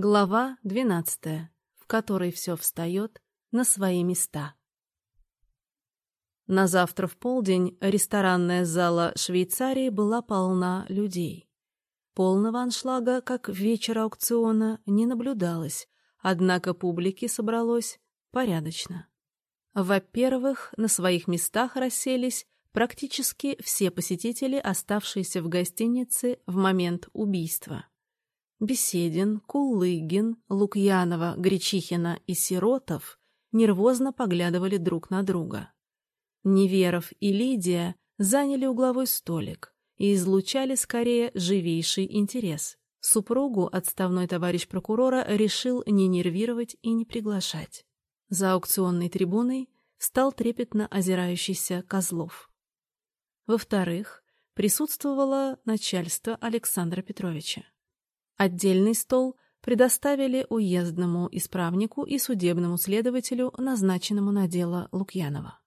Глава двенадцатая, в которой все встает на свои места. На завтра в полдень ресторанная зала Швейцарии была полна людей. Полного аншлага, как в вечер аукциона, не наблюдалось, однако публики собралось порядочно. Во-первых, на своих местах расселись практически все посетители, оставшиеся в гостинице в момент убийства. Беседин, Кулыгин, Лукьянова, Гречихина и Сиротов нервозно поглядывали друг на друга. Неверов и Лидия заняли угловой столик и излучали скорее живейший интерес. Супругу отставной товарищ прокурора решил не нервировать и не приглашать. За аукционной трибуной стал трепетно озирающийся Козлов. Во-вторых, присутствовало начальство Александра Петровича. Отдельный стол предоставили уездному исправнику и судебному следователю, назначенному на дело Лукьянова.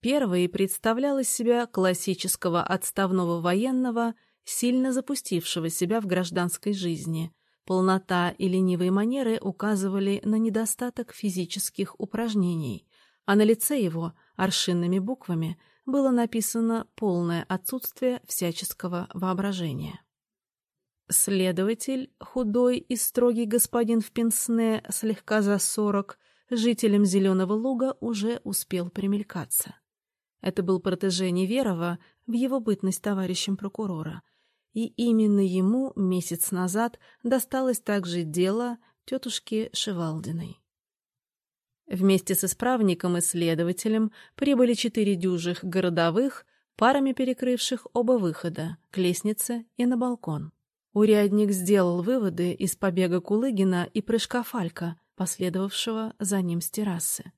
Первый представлял из себя классического отставного военного, сильно запустившего себя в гражданской жизни. Полнота и ленивые манеры указывали на недостаток физических упражнений, а на лице его, аршинными буквами, было написано полное отсутствие всяческого воображения. Следователь, худой и строгий господин в пенсне, слегка за сорок, жителем Зеленого Луга уже успел примелькаться. Это был протеже Неверова в его бытность товарищем прокурора. И именно ему месяц назад досталось также дело тетушки Шевалдиной. Вместе с исправником и следователем прибыли четыре дюжих городовых, парами перекрывших оба выхода, к лестнице и на балкон. Урядник сделал выводы из побега Кулыгина и прыжка Фалька, последовавшего за ним с террасы.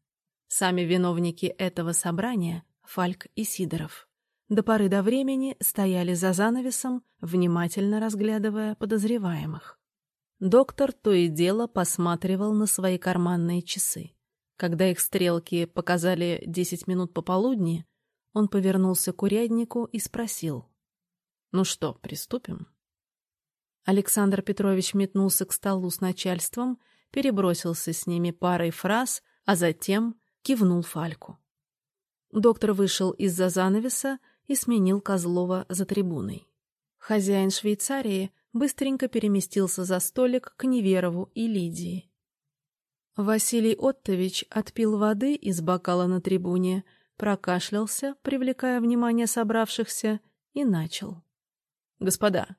Сами виновники этого собрания, Фальк и Сидоров, до поры до времени стояли за занавесом, внимательно разглядывая подозреваемых. Доктор то и дело посматривал на свои карманные часы. Когда их стрелки показали десять минут пополудни, он повернулся к уряднику и спросил. «Ну что, приступим?» Александр Петрович метнулся к столу с начальством, перебросился с ними парой фраз, а затем кивнул Фальку. Доктор вышел из-за занавеса и сменил Козлова за трибуной. Хозяин Швейцарии быстренько переместился за столик к Неверову и Лидии. Василий Оттович отпил воды из бокала на трибуне, прокашлялся, привлекая внимание собравшихся, и начал. «Господа,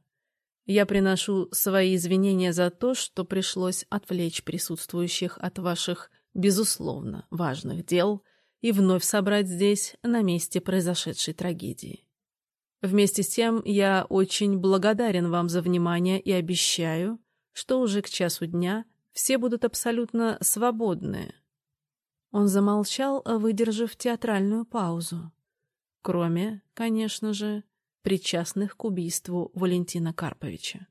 я приношу свои извинения за то, что пришлось отвлечь присутствующих от ваших, безусловно, важных дел и вновь собрать здесь, на месте произошедшей трагедии. Вместе с тем, я очень благодарен вам за внимание и обещаю, что уже к часу дня все будут абсолютно свободны. Он замолчал, выдержав театральную паузу. Кроме, конечно же, причастных к убийству Валентина Карповича.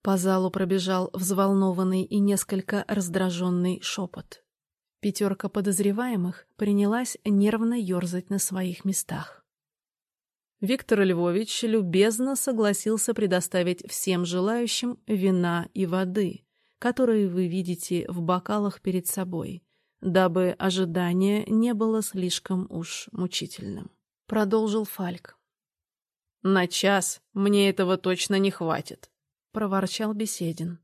По залу пробежал взволнованный и несколько раздраженный шепот. Пятерка подозреваемых принялась нервно ерзать на своих местах. Виктор Львович любезно согласился предоставить всем желающим вина и воды, которые вы видите в бокалах перед собой, дабы ожидание не было слишком уж мучительным. Продолжил Фальк. «На час мне этого точно не хватит», — проворчал Беседин.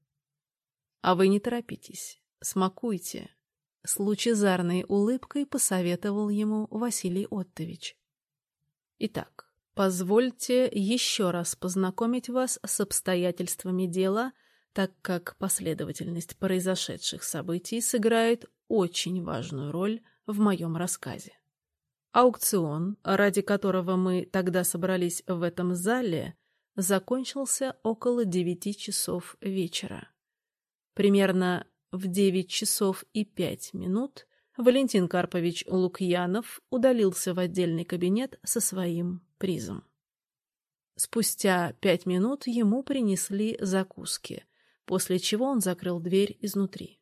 «А вы не торопитесь, смакуйте», — с лучезарной улыбкой посоветовал ему Василий Оттович. «Итак, позвольте еще раз познакомить вас с обстоятельствами дела, так как последовательность произошедших событий сыграет очень важную роль в моем рассказе. Аукцион, ради которого мы тогда собрались в этом зале, закончился около девяти часов вечера. Примерно в девять часов и пять минут Валентин Карпович Лукьянов удалился в отдельный кабинет со своим призом. Спустя пять минут ему принесли закуски, после чего он закрыл дверь изнутри.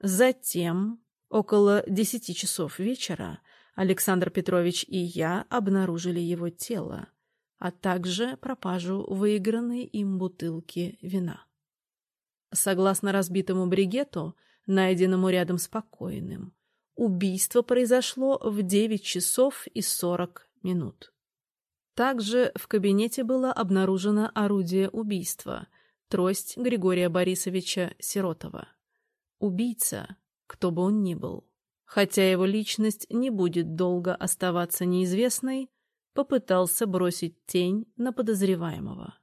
Затем, около десяти часов вечера, Александр Петрович и я обнаружили его тело, а также пропажу выигранной им бутылки вина. Согласно разбитому бригету, найденному рядом с покойным, убийство произошло в 9 часов и 40 минут. Также в кабинете было обнаружено орудие убийства — трость Григория Борисовича Сиротова. Убийца, кто бы он ни был, хотя его личность не будет долго оставаться неизвестной, попытался бросить тень на подозреваемого.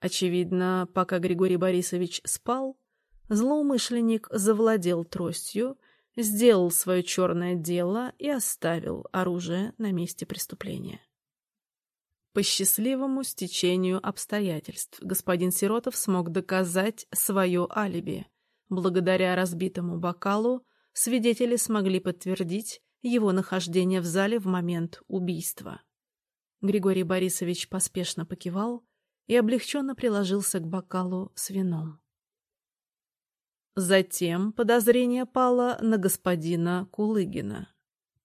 Очевидно, пока Григорий Борисович спал, злоумышленник завладел тростью, сделал свое черное дело и оставил оружие на месте преступления. По счастливому стечению обстоятельств господин Сиротов смог доказать свое алиби. Благодаря разбитому бокалу свидетели смогли подтвердить его нахождение в зале в момент убийства. Григорий Борисович поспешно покивал и облегченно приложился к бокалу с вином. Затем подозрение пало на господина Кулыгина.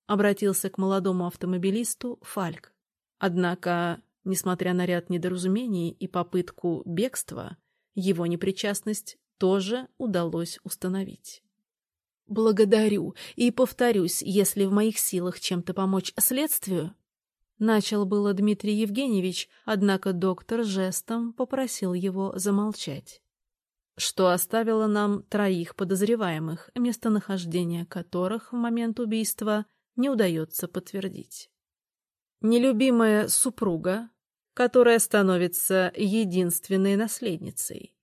Обратился к молодому автомобилисту Фальк. Однако, несмотря на ряд недоразумений и попытку бегства, его непричастность тоже удалось установить. «Благодарю и повторюсь, если в моих силах чем-то помочь следствию, Начал было Дмитрий Евгеньевич, однако доктор жестом попросил его замолчать. Что оставило нам троих подозреваемых, местонахождение которых в момент убийства не удается подтвердить. Нелюбимая супруга, которая становится единственной наследницей.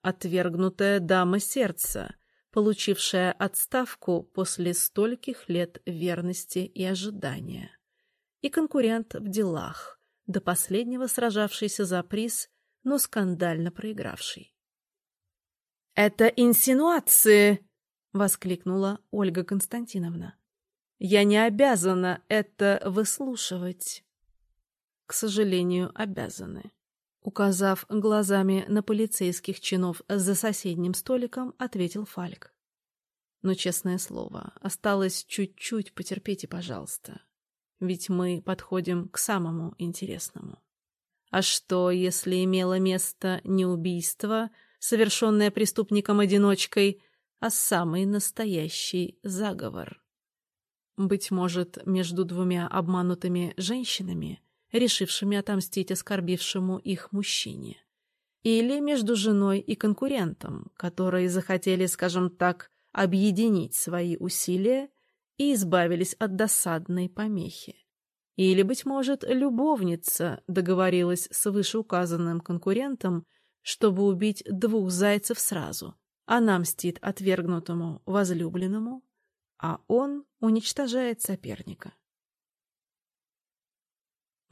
Отвергнутая дама сердца, получившая отставку после стольких лет верности и ожидания и конкурент в делах, до последнего сражавшийся за приз, но скандально проигравший. «Это инсинуации!» — воскликнула Ольга Константиновна. «Я не обязана это выслушивать». «К сожалению, обязаны». Указав глазами на полицейских чинов за соседним столиком, ответил Фальк. «Но, честное слово, осталось чуть-чуть, потерпите, пожалуйста ведь мы подходим к самому интересному. А что, если имело место не убийство, совершенное преступником-одиночкой, а самый настоящий заговор? Быть может, между двумя обманутыми женщинами, решившими отомстить оскорбившему их мужчине, или между женой и конкурентом, которые захотели, скажем так, объединить свои усилия и избавились от досадной помехи. Или, быть может, любовница договорилась с вышеуказанным конкурентом, чтобы убить двух зайцев сразу. Она мстит отвергнутому возлюбленному, а он уничтожает соперника.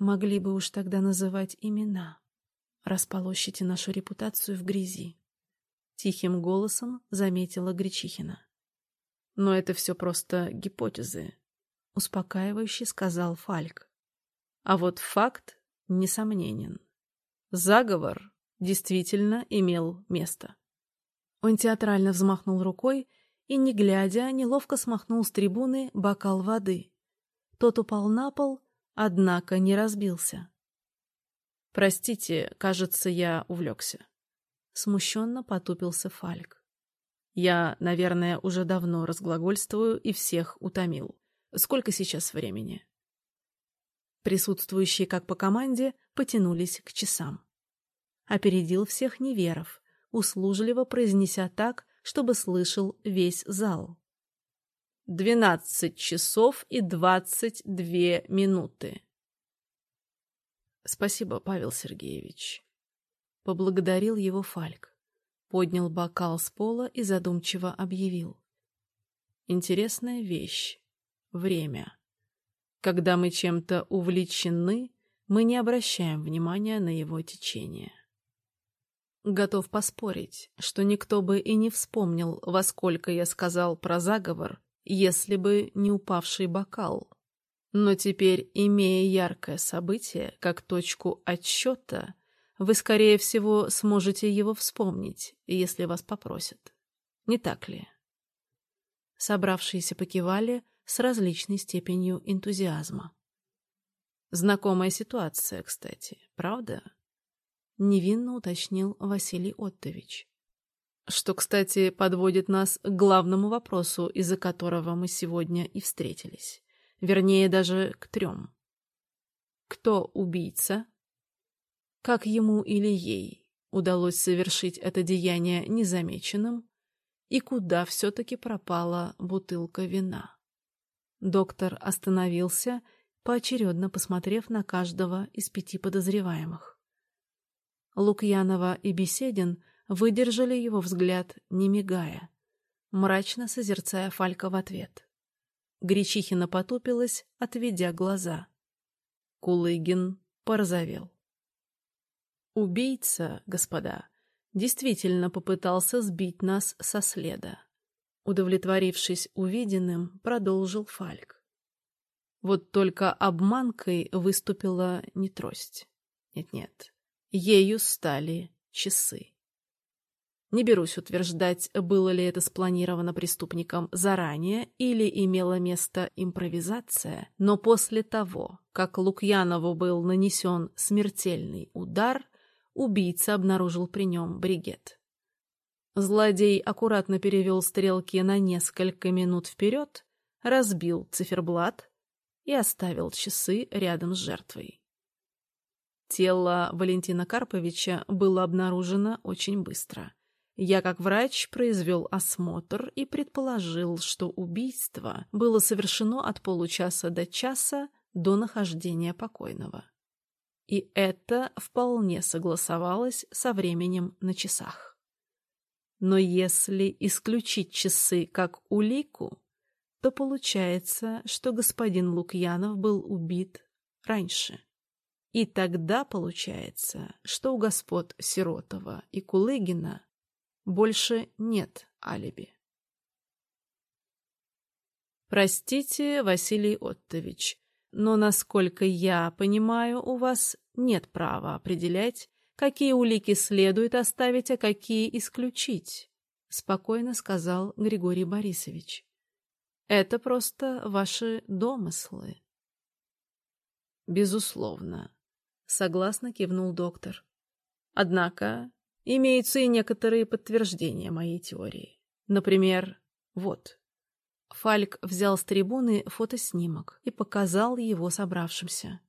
Могли бы уж тогда называть имена. Располощите нашу репутацию в грязи. Тихим голосом заметила Гречихина. Но это все просто гипотезы, — успокаивающе сказал Фальк. А вот факт несомненен. Заговор действительно имел место. Он театрально взмахнул рукой и, не глядя, неловко смахнул с трибуны бокал воды. Тот упал на пол, однако не разбился. «Простите, кажется, я увлекся». Смущенно потупился Фальк. Я, наверное, уже давно разглагольствую и всех утомил. Сколько сейчас времени? Присутствующие, как по команде, потянулись к часам. Опередил всех неверов, услужливо произнеся так, чтобы слышал весь зал. «Двенадцать часов и двадцать две минуты». «Спасибо, Павел Сергеевич», — поблагодарил его Фальк поднял бокал с пола и задумчиво объявил. Интересная вещь. Время. Когда мы чем-то увлечены, мы не обращаем внимания на его течение. Готов поспорить, что никто бы и не вспомнил, во сколько я сказал про заговор, если бы не упавший бокал. Но теперь, имея яркое событие как точку отсчета, вы, скорее всего, сможете его вспомнить, если вас попросят. Не так ли? Собравшиеся покивали с различной степенью энтузиазма. Знакомая ситуация, кстати, правда? Невинно уточнил Василий Оттович. Что, кстати, подводит нас к главному вопросу, из-за которого мы сегодня и встретились. Вернее, даже к трем. Кто убийца? Как ему или ей удалось совершить это деяние незамеченным? И куда все-таки пропала бутылка вина? Доктор остановился, поочередно посмотрев на каждого из пяти подозреваемых. Лукьянова и Беседин выдержали его взгляд, не мигая, мрачно созерцая Фалька в ответ. Гречихина потупилась, отведя глаза. Кулыгин порозовел. Убийца, господа, действительно попытался сбить нас со следа. Удовлетворившись увиденным, продолжил Фальк. Вот только обманкой выступила не трость. Нет-нет, ею стали часы. Не берусь утверждать, было ли это спланировано преступником заранее или имела место импровизация, но после того, как Лукьянову был нанесен смертельный удар, убийца обнаружил при нем бригет. Злодей аккуратно перевел стрелки на несколько минут вперед, разбил циферблат и оставил часы рядом с жертвой. Тело Валентина Карповича было обнаружено очень быстро — я, как врач, произвел осмотр и предположил, что убийство было совершено от получаса до часа до нахождения покойного. И это вполне согласовалось со временем на часах. Но если исключить часы как улику, то получается, что господин Лукьянов был убит раньше. И тогда получается, что у господ Сиротова и Кулыгина больше нет алиби. Простите, Василий Оттович, но, насколько я понимаю, у вас нет права определять, какие улики следует оставить, а какие исключить, — спокойно сказал Григорий Борисович. Это просто ваши домыслы. Безусловно, — согласно кивнул доктор. Однако Имеются и некоторые подтверждения моей теории. Например, вот. Фальк взял с трибуны фотоснимок и показал его собравшимся.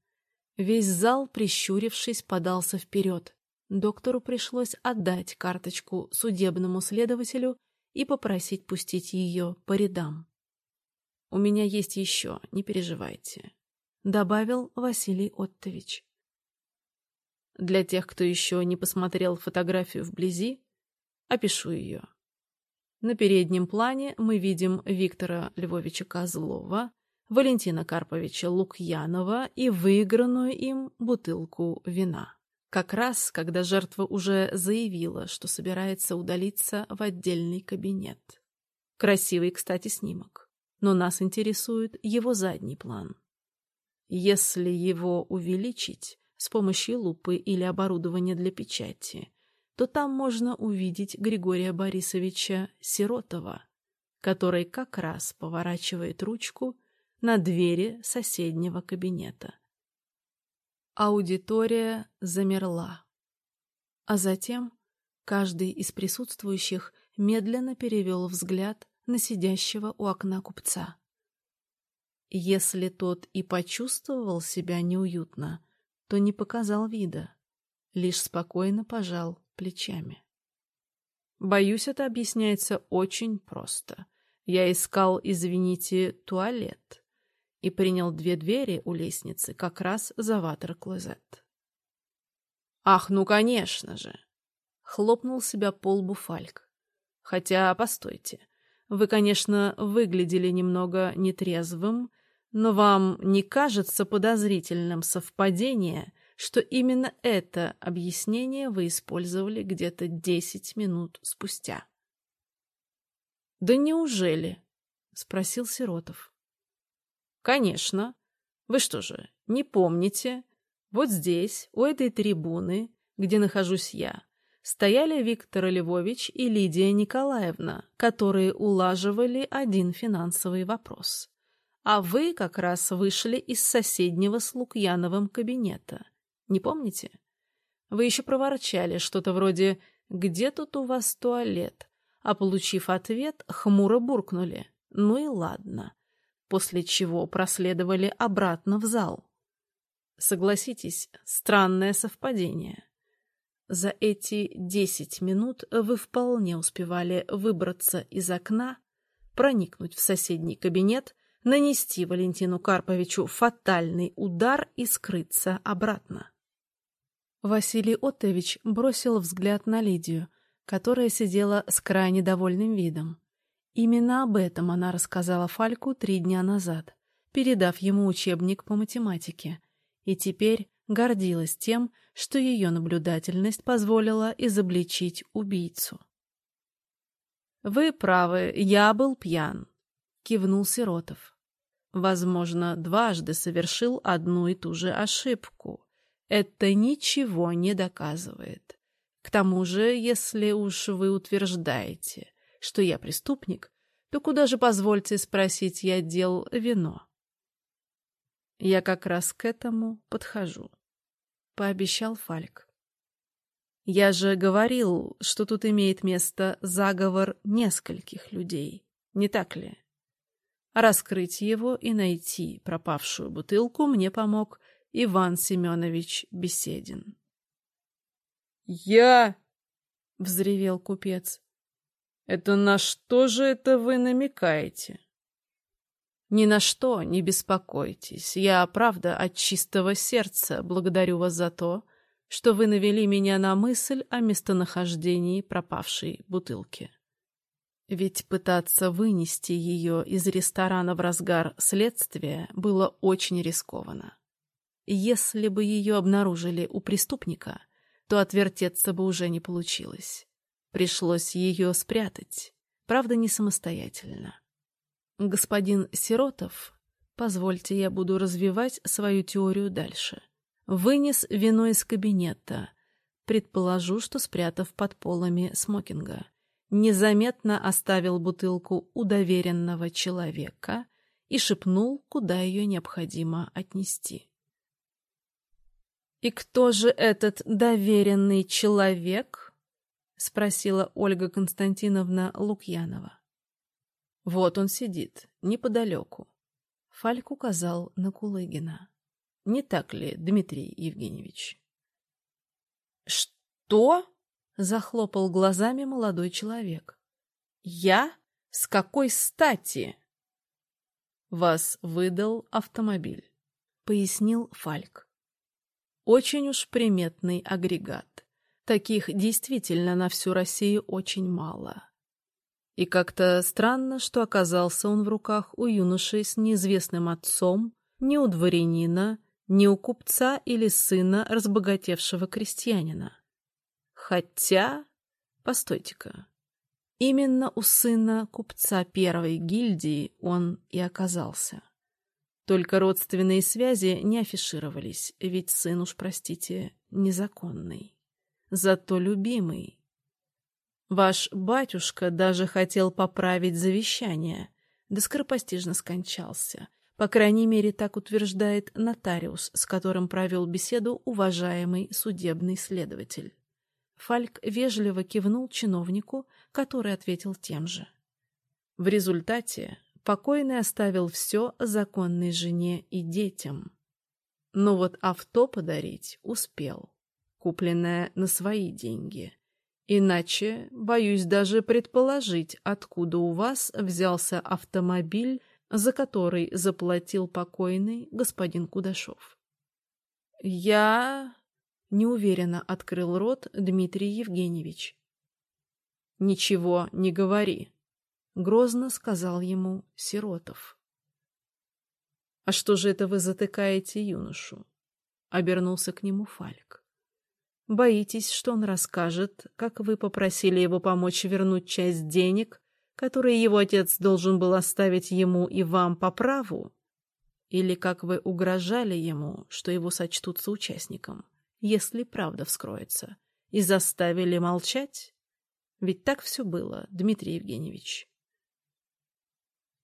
Весь зал, прищурившись, подался вперед. Доктору пришлось отдать карточку судебному следователю и попросить пустить ее по рядам. «У меня есть еще, не переживайте», — добавил Василий Оттович. Для тех, кто еще не посмотрел фотографию вблизи, опишу ее. На переднем плане мы видим Виктора Львовича Козлова, Валентина Карповича Лукьянова и выигранную им бутылку вина. Как раз, когда жертва уже заявила, что собирается удалиться в отдельный кабинет. Красивый, кстати, снимок. Но нас интересует его задний план. Если его увеличить, с помощью лупы или оборудования для печати, то там можно увидеть Григория Борисовича Сиротова, который как раз поворачивает ручку на двери соседнего кабинета. Аудитория замерла. А затем каждый из присутствующих медленно перевел взгляд на сидящего у окна купца. Если тот и почувствовал себя неуютно, то не показал вида, лишь спокойно пожал плечами. Боюсь, это объясняется очень просто. Я искал, извините, туалет и принял две двери у лестницы как раз за ватер-клозет. «Ах, ну, конечно же!» — хлопнул себя по лбу Фальк. «Хотя, постойте, вы, конечно, выглядели немного нетрезвым, но вам не кажется подозрительным совпадение, что именно это объяснение вы использовали где-то десять минут спустя? «Да неужели?» — спросил Сиротов. «Конечно. Вы что же, не помните? Вот здесь, у этой трибуны, где нахожусь я, стояли Виктор Львович и Лидия Николаевна, которые улаживали один финансовый вопрос а вы как раз вышли из соседнего с Лукьяновым кабинета. Не помните? Вы еще проворчали что-то вроде где тут у вас туалет? А получив ответ, хмуро буркнули. Ну и ладно. После чего проследовали обратно в зал. Согласитесь, странное совпадение. За эти десять минут вы вполне успевали выбраться из окна, проникнуть в соседний кабинет, нанести Валентину Карповичу фатальный удар и скрыться обратно. Василий Оттович бросил взгляд на Лидию, которая сидела с крайне довольным видом. Именно об этом она рассказала Фальку три дня назад, передав ему учебник по математике, и теперь гордилась тем, что ее наблюдательность позволила изобличить убийцу. «Вы правы, я был пьян», — кивнул Сиротов. «Возможно, дважды совершил одну и ту же ошибку. Это ничего не доказывает. К тому же, если уж вы утверждаете, что я преступник, то куда же, позвольте спросить, я дел вино?» Я как раз к этому подхожу, — пообещал Фальк. Я же говорил, что тут имеет место заговор нескольких людей, не так ли? Раскрыть его и найти пропавшую бутылку мне помог Иван Семенович Беседин. «Я...» — взревел купец. «Это на что же это вы намекаете?» Ни на что не беспокойтесь. Я, правда, от чистого сердца благодарю вас за то, что вы навели меня на мысль о местонахождении пропавшей бутылки. Ведь пытаться вынести ее из ресторана в разгар следствия было очень рискованно. Если бы ее обнаружили у преступника, то отвертеться бы уже не получилось. Пришлось ее спрятать, правда, не самостоятельно. Господин Сиротов, позвольте, я буду развивать свою теорию дальше. Вынес вино из кабинета. Предположу, что спрятав под полами смокинга. Незаметно оставил бутылку у доверенного человека и шепнул, куда ее необходимо отнести. «И кто же этот доверенный человек?» — спросила Ольга Константиновна Лукьянова. Вот он сидит, неподалеку. Фальк указал на Кулыгина. Не так ли, Дмитрий Евгеньевич? Что? Захлопал глазами молодой человек. Я? С какой стати? Вас выдал автомобиль, пояснил Фальк. Очень уж приметный агрегат. Таких действительно на всю Россию очень мало. И как-то странно, что оказался он в руках у юноши с неизвестным отцом, ни у дворянина, ни у купца или сына разбогатевшего крестьянина. Хотя... Постойте-ка. Именно у сына купца первой гильдии он и оказался. Только родственные связи не афишировались, ведь сын уж, простите, незаконный. Зато любимый, Ваш батюшка даже хотел поправить завещание, да скоропостижно скончался. По крайней мере, так утверждает нотариус, с которым провел беседу уважаемый судебный следователь. Фальк вежливо кивнул чиновнику, который ответил тем же. В результате покойный оставил все законной жене и детям. Но вот авто подарить успел, купленное на свои деньги. Иначе, боюсь даже предположить, откуда у вас взялся автомобиль, за который заплатил покойный господин Кудашов. Я неуверенно открыл рот Дмитрий Евгеньевич. Ничего не говори, грозно сказал ему Сиротов. А что же это вы затыкаете юношу? обернулся к нему Фальк. Боитесь, что он расскажет, как вы попросили его помочь вернуть часть денег, которые его отец должен был оставить ему и вам по праву? Или как вы угрожали ему, что его сочтут соучастником, если правда вскроется, и заставили молчать? Ведь так все было, Дмитрий Евгеньевич.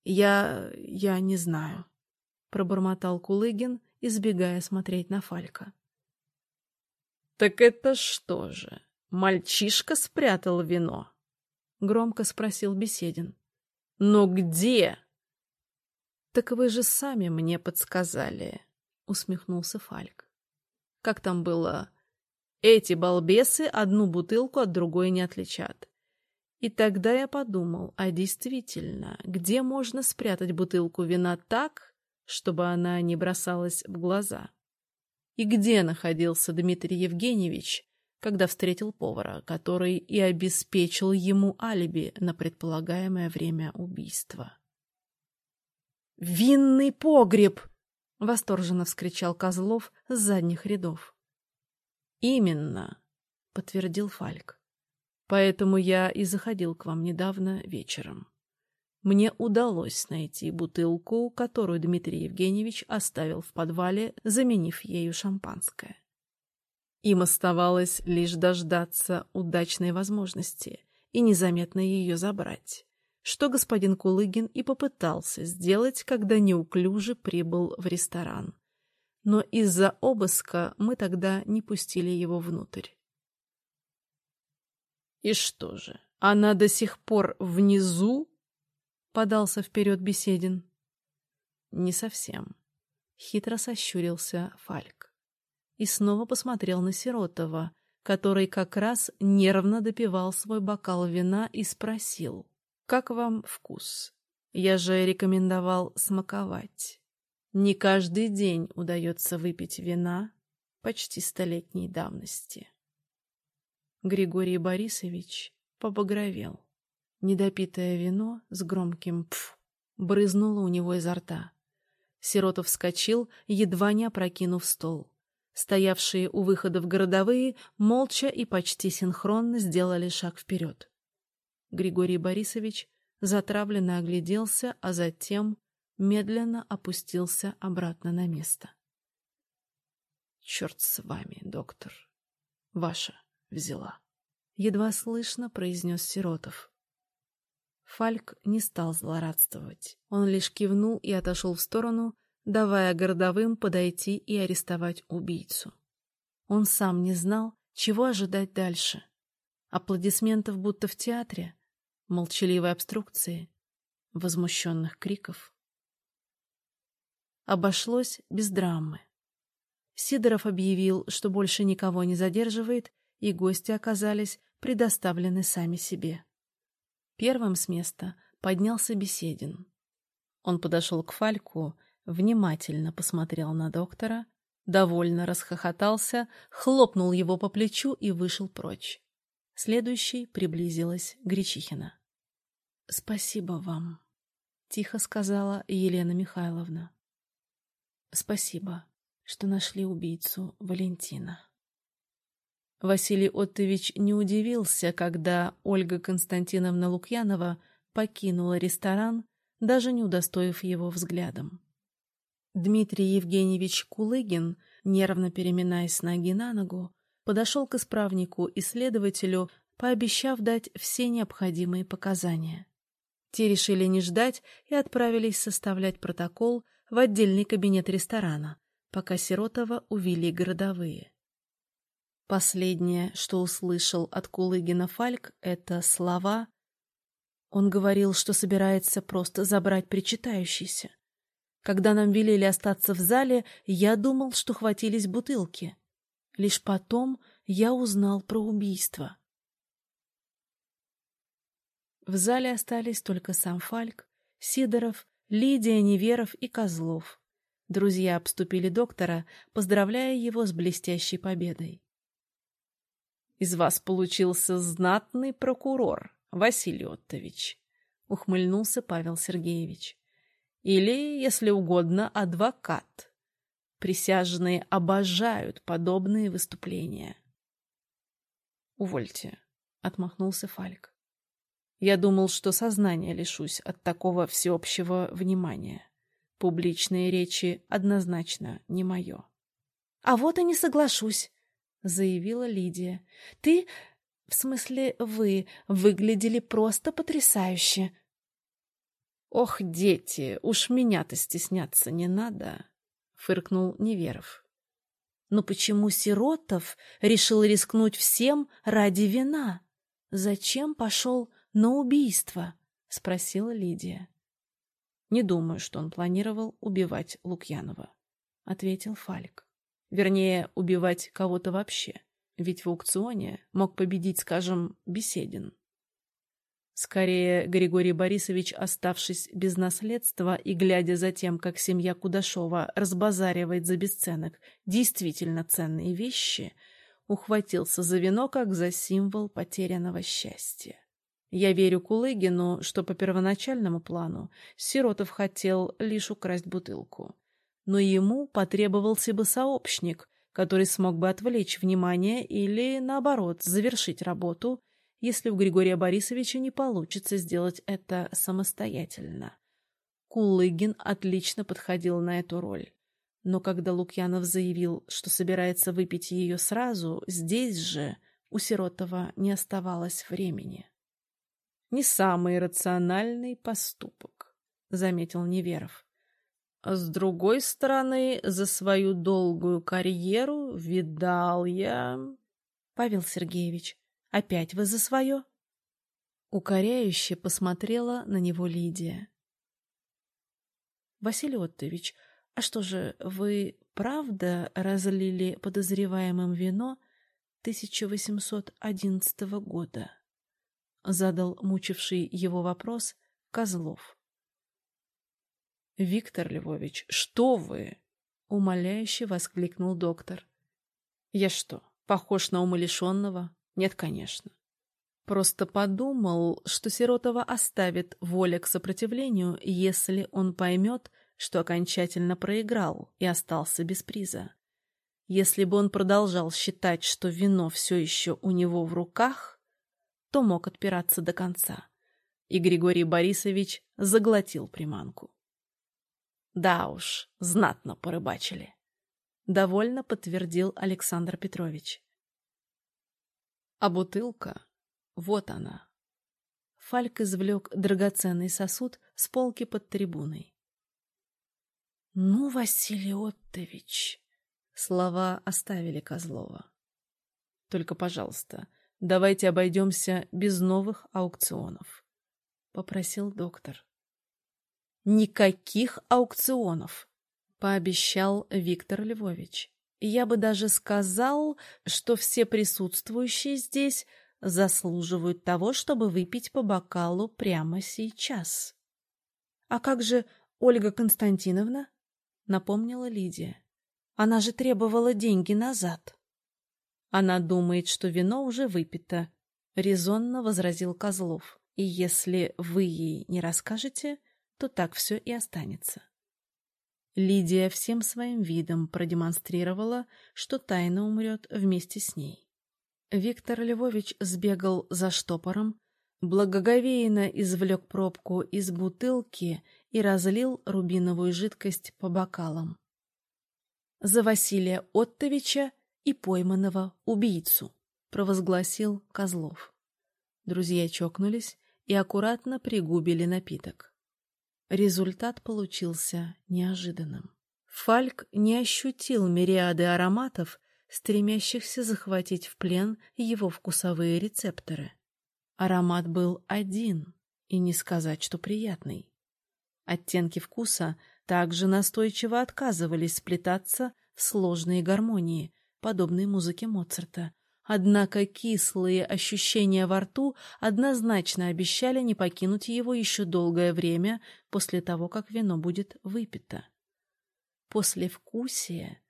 «Я... я не знаю», — пробормотал Кулыгин, избегая смотреть на Фалька. Так это что же? Мальчишка спрятал вино? Громко спросил Беседин. Но где? Так вы же сами мне подсказали, усмехнулся Фальк. Как там было? Эти балбесы одну бутылку от другой не отличат. И тогда я подумал, а действительно, где можно спрятать бутылку вина так, чтобы она не бросалась в глаза? И где находился Дмитрий Евгеньевич, когда встретил повара, который и обеспечил ему алиби на предполагаемое время убийства? «Винный погреб!» — восторженно вскричал Козлов с задних рядов. «Именно», — подтвердил Фальк. «Поэтому я и заходил к вам недавно вечером. Мне удалось найти бутылку, которую Дмитрий Евгеньевич оставил в подвале, заменив ею шампанское. Им оставалось лишь дождаться удачной возможности и незаметно ее забрать, что господин Кулыгин и попытался сделать, когда неуклюже прибыл в ресторан но из-за обыска мы тогда не пустили его внутрь. «И что же, она до сих пор внизу?» — подался вперед Беседин. «Не совсем», — хитро сощурился Фальк. И снова посмотрел на Сиротова, который как раз нервно допивал свой бокал вина и спросил, «Как вам вкус? Я же рекомендовал смаковать». Не каждый день удается выпить вина почти столетней давности. Григорий Борисович побагровел. Недопитое вино с громким «пф» брызнуло у него изо рта. Сиротов вскочил, едва не опрокинув стол. Стоявшие у выхода в городовые молча и почти синхронно сделали шаг вперед. Григорий Борисович затравленно огляделся, а затем медленно опустился обратно на место. «Черт с вами, доктор. Ваша взяла», — едва слышно произнес Сиротов. Фальк не стал злорадствовать. Он лишь кивнул и отошел в сторону, давая городовым подойти и арестовать убийцу. Он сам не знал, чего ожидать дальше. Аплодисментов будто в театре, молчаливой обструкции, возмущенных криков обошлось без драмы. Сидоров объявил, что больше никого не задерживает, и гости оказались предоставлены сами себе. Первым с места поднялся Беседин. Он подошел к Фальку, внимательно посмотрел на доктора, довольно расхохотался, хлопнул его по плечу и вышел прочь. Следующей приблизилась Гречихина. — Спасибо вам, — тихо сказала Елена Михайловна. Спасибо, что нашли убийцу Валентина. Василий Оттович не удивился, когда Ольга Константиновна Лукьянова покинула ресторан, даже не удостоив его взглядом. Дмитрий Евгеньевич Кулыгин, нервно переминаясь с ноги на ногу, подошел к исправнику и следователю, пообещав дать все необходимые показания. Те решили не ждать и отправились составлять протокол в отдельный кабинет ресторана, пока Сиротова увели городовые. Последнее, что услышал от Кулыгина Фальк, это слова. Он говорил, что собирается просто забрать причитающийся. Когда нам велели остаться в зале, я думал, что хватились бутылки. Лишь потом я узнал про убийство. В зале остались только сам Фальк, Сидоров Лидия, Неверов и Козлов. Друзья обступили доктора, поздравляя его с блестящей победой. «Из вас получился знатный прокурор, Василий Оттович», — ухмыльнулся Павел Сергеевич. «Или, если угодно, адвокат. Присяжные обожают подобные выступления». «Увольте», — отмахнулся Фальк. Я думал, что сознание лишусь от такого всеобщего внимания. Публичные речи однозначно не мое. — А вот и не соглашусь, — заявила Лидия. — Ты, в смысле вы, выглядели просто потрясающе. — Ох, дети, уж меня-то стесняться не надо, — фыркнул Неверов. Но почему Сиротов решил рискнуть всем ради вина? Зачем пошел на убийство? — спросила Лидия. — Не думаю, что он планировал убивать Лукьянова, — ответил Фальк. Вернее, убивать кого-то вообще. Ведь в аукционе мог победить, скажем, Беседин. Скорее, Григорий Борисович, оставшись без наследства и глядя за тем, как семья Кудашова разбазаривает за бесценок действительно ценные вещи, ухватился за вино как за символ потерянного счастья. Я верю Кулыгину, что по первоначальному плану Сиротов хотел лишь украсть бутылку. Но ему потребовался бы сообщник, который смог бы отвлечь внимание или, наоборот, завершить работу, если у Григория Борисовича не получится сделать это самостоятельно. Кулыгин отлично подходил на эту роль. Но когда Лукьянов заявил, что собирается выпить ее сразу, здесь же у Сиротова не оставалось времени. «Не самый рациональный поступок», — заметил Неверов. А с другой стороны, за свою долгую карьеру видал я... Павел Сергеевич, опять вы за свое? Укоряюще посмотрела на него Лидия. Василий Оттович, а что же, вы правда разлили подозреваемым вино 1811 года? Задал мучивший его вопрос Козлов. «Виктор Львович, что вы?» — умоляюще воскликнул доктор. «Я что, похож на умалишенного? Нет, конечно. Просто подумал, что Сиротова оставит воля к сопротивлению, если он поймет, что окончательно проиграл и остался без приза. Если бы он продолжал считать, что вино все еще у него в руках, то мог отпираться до конца. И Григорий Борисович заглотил приманку. Да уж, знатно порыбачили. Довольно подтвердил Александр Петрович. А бутылка, вот она. Фальк извлек драгоценный сосуд с полки под трибуной. «Ну, Василий Оттович!» Слова оставили Козлова. «Только, пожалуйста, давайте обойдемся без новых аукционов», — попросил доктор. Никаких аукционов, пообещал Виктор Львович. Я бы даже сказал, что все присутствующие здесь заслуживают того, чтобы выпить по бокалу прямо сейчас. А как же Ольга Константиновна? напомнила Лидия. Она же требовала деньги назад. Она думает, что вино уже выпито, резонно возразил Козлов. И если вы ей не расскажете, то так все и останется. Лидия всем своим видом продемонстрировала, что тайна умрет вместе с ней. Виктор Львович сбегал за штопором, благоговейно извлек пробку из бутылки и разлил рубиновую жидкость по бокалам. «За Василия Оттовича и пойманного убийцу», — провозгласил Козлов. Друзья чокнулись и аккуратно пригубили напиток. Результат получился неожиданным. Фальк не ощутил мириады ароматов, стремящихся захватить в плен его вкусовые рецепторы. Аромат был один, и не сказать, что приятный. Оттенки вкуса также настойчиво отказывались сплетаться в сложные гармонии, подобные музыке Моцарта, Однако кислые ощущения во рту однозначно обещали не покинуть его еще долгое время после того, как вино будет выпито. Послевкусие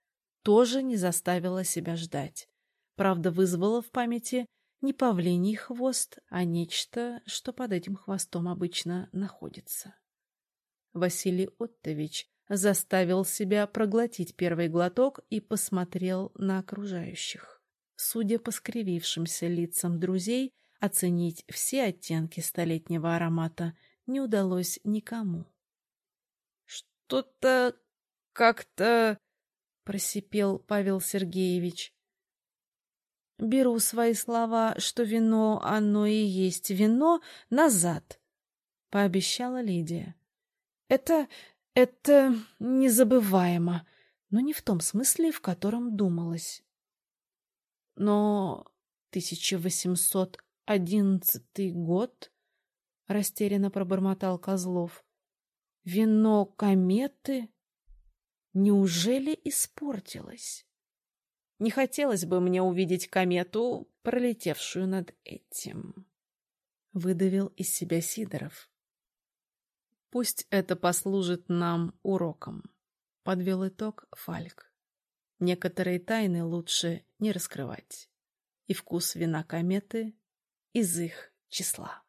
тоже не заставило себя ждать. Правда, вызвало в памяти не павлиний хвост, а нечто, что под этим хвостом обычно находится. Василий Оттович заставил себя проглотить первый глоток и посмотрел на окружающих. Судя по скривившимся лицам друзей, оценить все оттенки столетнего аромата не удалось никому. — Что-то как-то... — просипел Павел Сергеевич. — Беру свои слова, что вино, оно и есть вино, назад, — пообещала Лидия. — Это... это незабываемо. но не в том смысле, в котором думалось. Но 1811 год, растерянно пробормотал Козлов. Вино кометы неужели испортилось? Не хотелось бы мне увидеть комету, пролетевшую над этим. Выдавил из себя Сидоров. Пусть это послужит нам уроком, подвел итог Фальк. Некоторые тайны лучше не раскрывать. И вкус вина кометы из их числа.